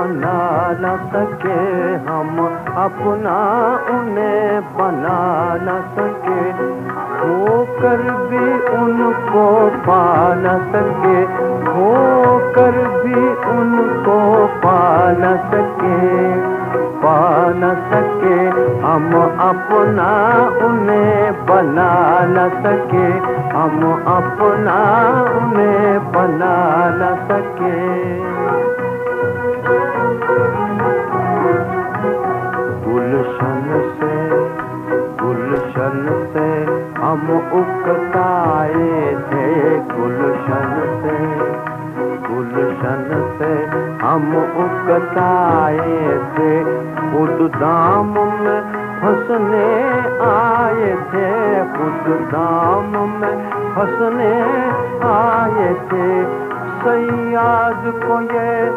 सके हम, अपना उन्हें बना न सके। होकर भी उनको पा न सके, होकर भी उनको पा न सके, पा न सके। हम अपना उन्हें बना न सके, हम अपना उन्हें बना न सके। गुलशन से गुलशन से हम उकताए थे। गुलशन से गुलशन से हम उकताए थे। खुद दाम में फंसने आए थे। खुद दाम में फंसने आए थे सयाद को ये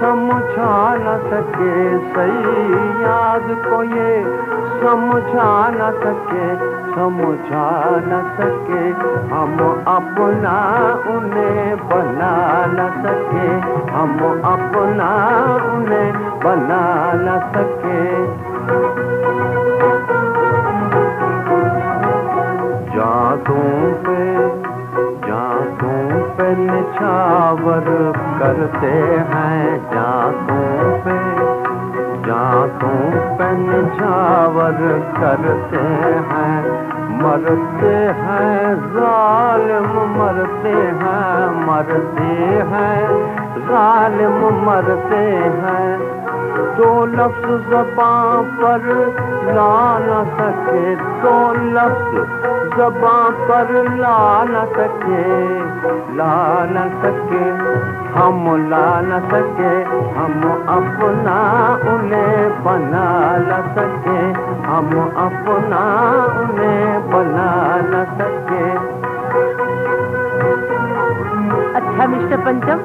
समझा न सके सयाद को ये समझा न सके समझा न सके। हम अपना उन्हें बना न सके। हम अपना उन्हें बना न सके। जादों पे निछावर करते हैं जातों पे। जातों पे निछावर करते हैं। मरते हैं, जालिम मरते हैं मरते हैं, जालिम मरते हैं। दो लफ्ज जबां पर ला न सके, दो लफ्ज जबां पर ला न सके, ला न सके, हम ला न सके, हम अपना उन्हें बना न सके, हम अपना उन्हें बना न सके। अच्छा मिस्टर पंचम,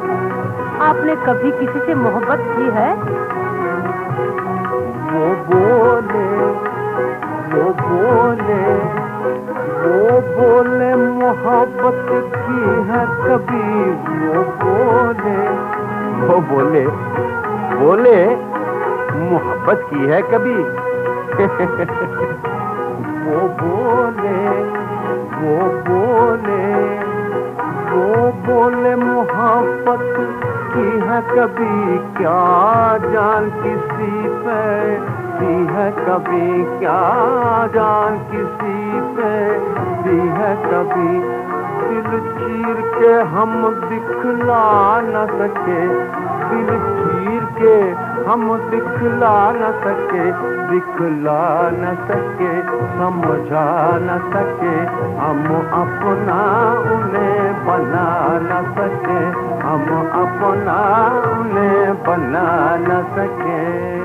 आपने कभी किसी से मोहब्बत की है? बोले, वो बोले, मोहब्बत की है कभी, वो बोले। वो बोले बोले, मोहब्बत की है कभी। वो बोले वो बोले। है कभी क्या जान किसी पे? दी है कभी क्या जान किसी पे? दी है कभी दिल चीर के हम दिखला न सके। दिल चीर के, हम दिखला न सके, दिखला न सके, समझा न सके, हम अपना उन्हें बना न सके, हम अपना उन्हें बना न सके।